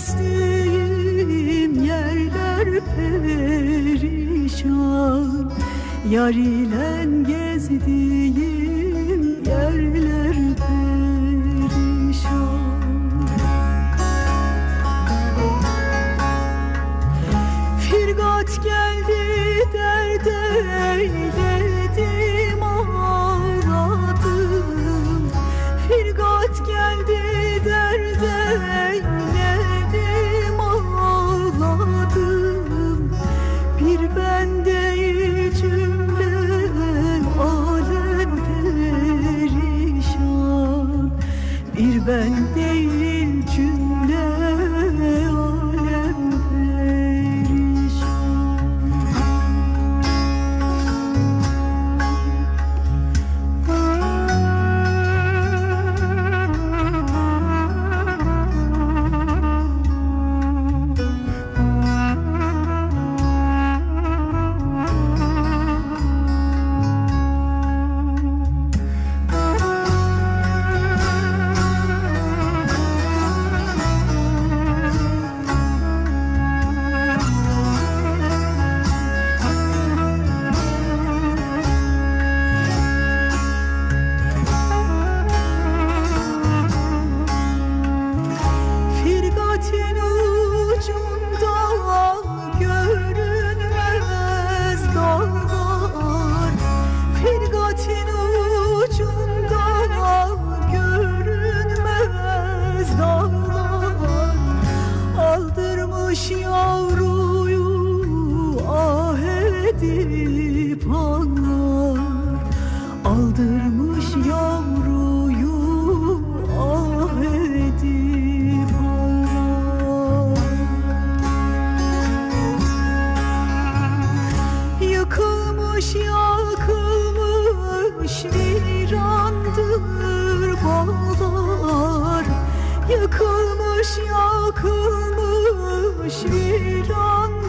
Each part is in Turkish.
Gezdiğim yerler perişan. Yar ile gezdiğim yerler perişan. Firgat geldi derde yedim aradım Firgat geldi derde yedim Yıkılmış yakılmış virandır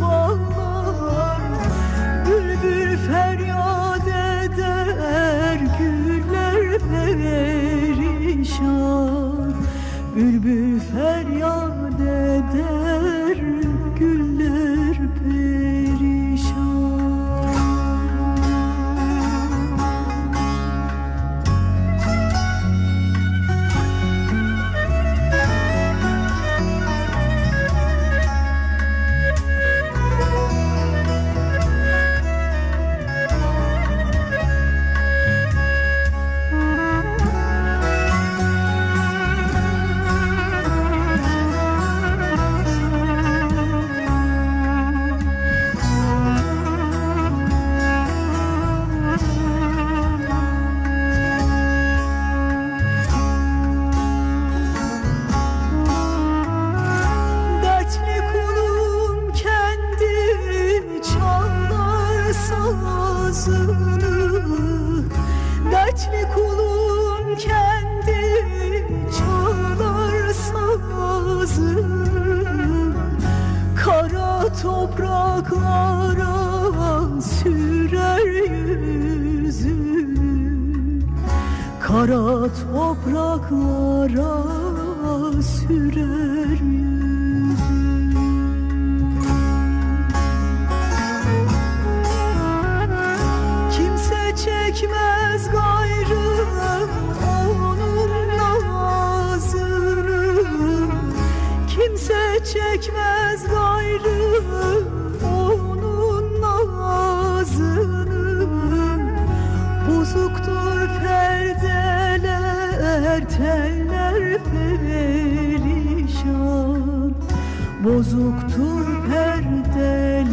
bağlar. Bülbül feryat eder güller perişan. Bülbül feryat Kara topraklara sürer Kimse çekmez gayrı onun nazını. Kimse çekmez Bozuktur perdeler, teller perişan. Bozuktur perdeler